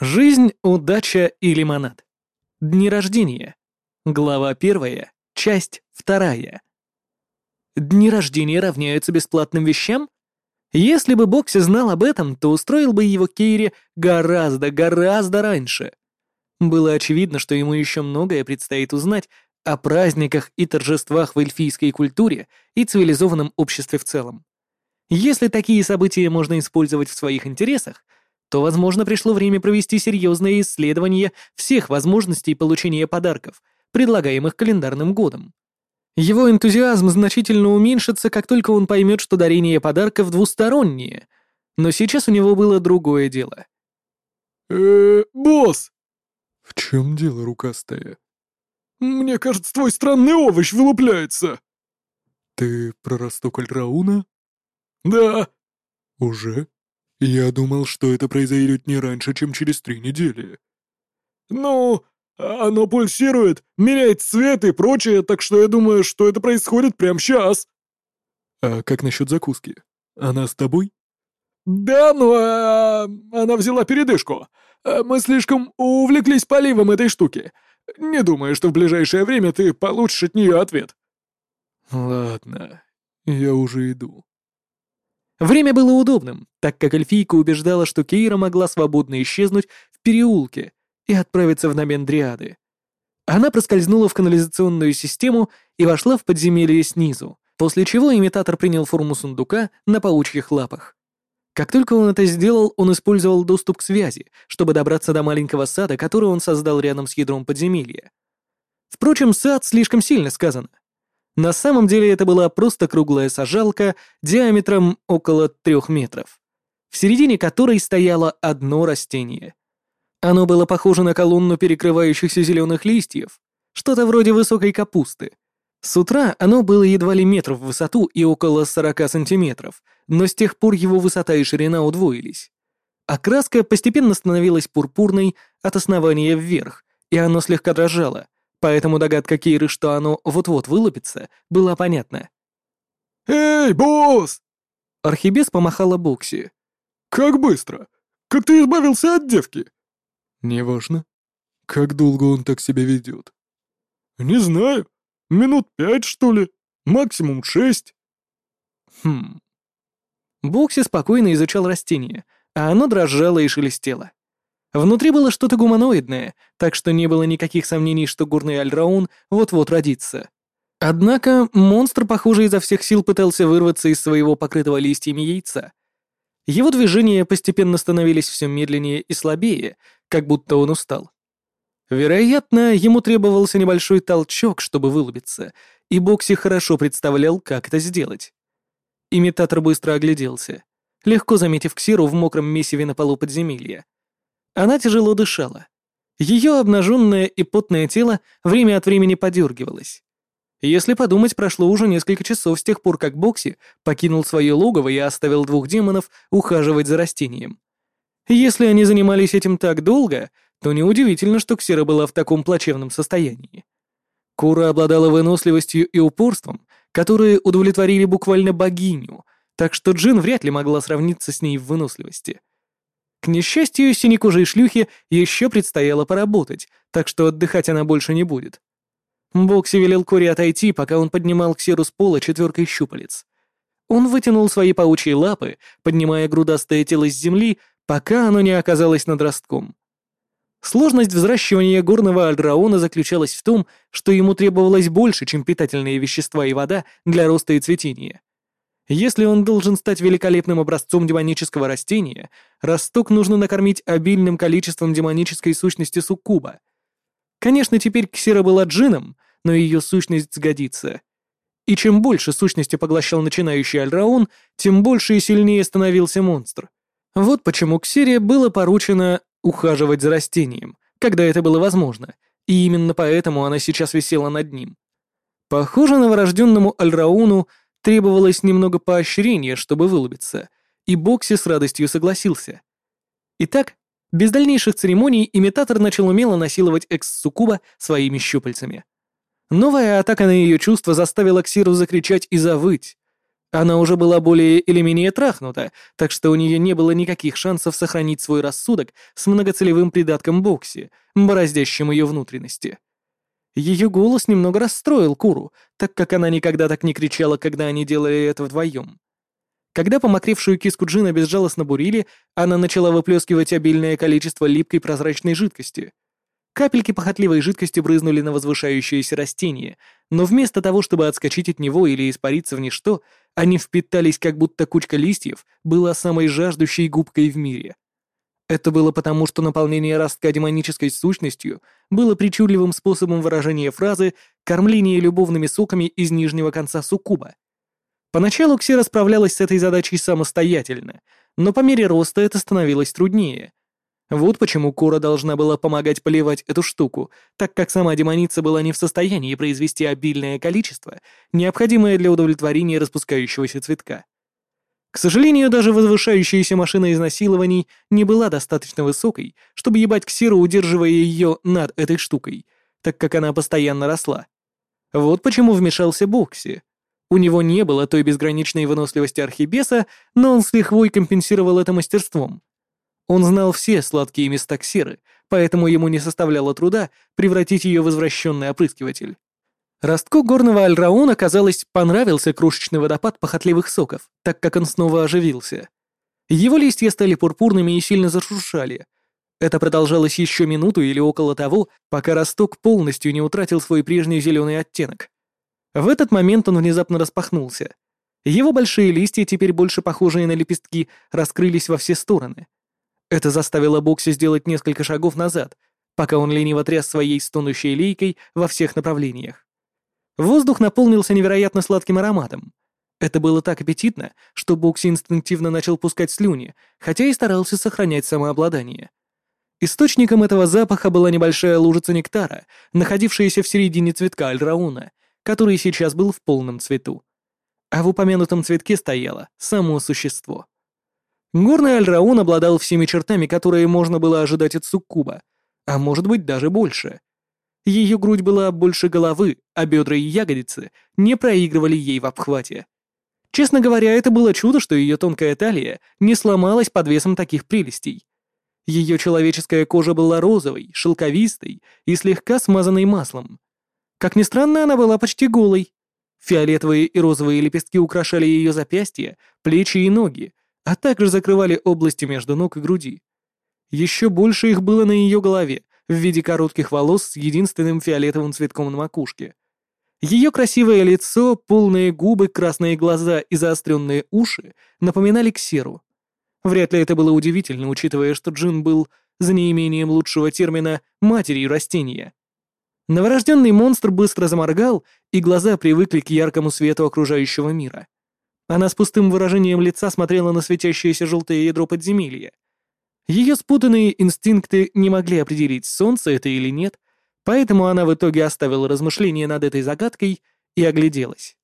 Жизнь, удача и лимонад. Дни рождения. Глава первая, часть вторая. Дни рождения равняются бесплатным вещам? Если бы Бокси знал об этом, то устроил бы его Кейри гораздо, гораздо раньше. Было очевидно, что ему еще многое предстоит узнать о праздниках и торжествах в эльфийской культуре и цивилизованном обществе в целом. Если такие события можно использовать в своих интересах, то, возможно, пришло время провести серьезное исследование всех возможностей получения подарков, предлагаемых календарным годом. Его энтузиазм значительно уменьшится, как только он поймет, что дарение подарков двустороннее, но сейчас у него было другое дело. э босс!» «В чем дело, рукастая?» «Мне кажется, твой странный овощ вылупляется!» «Ты про росток Альрауна?» «Да». «Уже? Я думал, что это произойдет не раньше, чем через три недели». «Ну, оно пульсирует, меняет цвет и прочее, так что я думаю, что это происходит прямо сейчас». «А как насчет закуски? Она с тобой?» «Да, но а, она взяла передышку. А мы слишком увлеклись поливом этой штуки. Не думаю, что в ближайшее время ты получишь от нее ответ». «Ладно, я уже иду». Время было удобным, так как эльфийка убеждала, что Кейра могла свободно исчезнуть в переулке и отправиться в намен Дриады. Она проскользнула в канализационную систему и вошла в подземелье снизу, после чего имитатор принял форму сундука на паучьих лапах. Как только он это сделал, он использовал доступ к связи, чтобы добраться до маленького сада, который он создал рядом с ядром подземелья. Впрочем, сад слишком сильно сказано. На самом деле это была просто круглая сажалка диаметром около трех метров, в середине которой стояло одно растение. Оно было похоже на колонну перекрывающихся зеленых листьев, что-то вроде высокой капусты. С утра оно было едва ли метр в высоту и около 40 сантиметров, но с тех пор его высота и ширина удвоились. Окраска постепенно становилась пурпурной от основания вверх, и оно слегка дрожало — Поэтому догадка Кейры, что оно вот-вот вылупится, была понятна. «Эй, босс!» Архибес помахала Бокси. «Как быстро? Как ты избавился от девки?» «Неважно. Как долго он так себя ведет?» «Не знаю. Минут пять, что ли? Максимум шесть». «Хм...» Бокси спокойно изучал растение, а оно дрожало и шелестело. Внутри было что-то гуманоидное, так что не было никаких сомнений, что горный Альраун вот-вот родится. Однако монстр, похоже, изо всех сил пытался вырваться из своего покрытого листьями яйца. Его движения постепенно становились все медленнее и слабее, как будто он устал. Вероятно, ему требовался небольшой толчок, чтобы вылупиться, и Бокси хорошо представлял, как это сделать. Имитатор быстро огляделся, легко заметив Ксиру в мокром месиве на полу подземелья. Она тяжело дышала. Ее обнаженное и потное тело время от времени подергивалось. Если подумать, прошло уже несколько часов с тех пор, как Бокси покинул свое логово и оставил двух демонов ухаживать за растением. Если они занимались этим так долго, то неудивительно, что Ксера была в таком плачевном состоянии. Кура обладала выносливостью и упорством, которые удовлетворили буквально богиню, так что Джин вряд ли могла сравниться с ней в выносливости. Несчастью, синекожей шлюхе еще предстояло поработать, так что отдыхать она больше не будет. Бокси велел Кори отойти, пока он поднимал ксеру с пола четверкой щупалец. Он вытянул свои паучьи лапы, поднимая грудастое тело с земли, пока оно не оказалось над ростком. Сложность взращивания горного альдраона заключалась в том, что ему требовалось больше, чем питательные вещества и вода для роста и цветения. Если он должен стать великолепным образцом демонического растения, росток нужно накормить обильным количеством демонической сущности суккуба. Конечно, теперь Ксира была джином, но ее сущность сгодится. И чем больше сущности поглощал начинающий Альраун, тем больше и сильнее становился монстр. Вот почему Ксире было поручено ухаживать за растением, когда это было возможно, и именно поэтому она сейчас висела над ним. Похоже, новорожденному Альрауну Требовалось немного поощрения, чтобы вылубиться, и Бокси с радостью согласился. Итак, без дальнейших церемоний имитатор начал умело насиловать экс-суккуба своими щупальцами. Новая атака на ее чувства заставила Ксиру закричать и завыть. Она уже была более или менее трахнута, так что у нее не было никаких шансов сохранить свой рассудок с многоцелевым придатком Бокси, бороздящим ее внутренности. Ее голос немного расстроил Куру, так как она никогда так не кричала, когда они делали это вдвоем. Когда помокревшую киску Джина безжалостно бурили, она начала выплескивать обильное количество липкой прозрачной жидкости — Капельки похотливой жидкости брызнули на возвышающееся растение, но вместо того, чтобы отскочить от него или испариться в ничто, они впитались, как будто кучка листьев была самой жаждущей губкой в мире. Это было потому, что наполнение ростка демонической сущностью было причудливым способом выражения фразы «кормление любовными соками из нижнего конца суккуба». Поначалу Ксера справлялась с этой задачей самостоятельно, но по мере роста это становилось труднее, вот почему Кора должна была помогать поливать эту штуку, так как сама демоница была не в состоянии произвести обильное количество, необходимое для удовлетворения распускающегося цветка. К сожалению, даже возвышающаяся машина изнасилований не была достаточно высокой, чтобы ебать Ксиру, удерживая ее над этой штукой, так как она постоянно росла. Вот почему вмешался Бокси. У него не было той безграничной выносливости архибеса, но он с лихвой компенсировал это мастерством. Он знал все сладкие места ксеры, поэтому ему не составляло труда превратить ее в извращенный опрыскиватель. Ростку горного альрауна, казалось, понравился крошечный водопад похотливых соков, так как он снова оживился. Его листья стали пурпурными и сильно зашуршали. Это продолжалось еще минуту или около того, пока росток полностью не утратил свой прежний зеленый оттенок. В этот момент он внезапно распахнулся. Его большие листья, теперь больше похожие на лепестки, раскрылись во все стороны. Это заставило Бокси сделать несколько шагов назад, пока он лениво тряс своей стонущей лейкой во всех направлениях. Воздух наполнился невероятно сладким ароматом. Это было так аппетитно, что Бокси инстинктивно начал пускать слюни, хотя и старался сохранять самообладание. Источником этого запаха была небольшая лужица нектара, находившаяся в середине цветка альрауна, который сейчас был в полном цвету. А в упомянутом цветке стояло само существо. Горный Альраун обладал всеми чертами, которые можно было ожидать от суккуба, а может быть даже больше. Ее грудь была больше головы, а бедра и ягодицы не проигрывали ей в обхвате. Честно говоря, это было чудо, что ее тонкая талия не сломалась под весом таких прелестей. Ее человеческая кожа была розовой, шелковистой и слегка смазанной маслом. Как ни странно, она была почти голой. Фиолетовые и розовые лепестки украшали ее запястья, плечи и ноги, а также закрывали области между ног и груди. Еще больше их было на ее голове, в виде коротких волос с единственным фиолетовым цветком на макушке. Ее красивое лицо, полные губы, красные глаза и заостренные уши напоминали ксеру. Вряд ли это было удивительно, учитывая, что Джин был, за неимением лучшего термина, матерью растения. Новорожденный монстр быстро заморгал, и глаза привыкли к яркому свету окружающего мира. Она с пустым выражением лица смотрела на светящееся желтое ядро подземелья. Ее спутанные инстинкты не могли определить, солнце это или нет, поэтому она в итоге оставила размышления над этой загадкой и огляделась.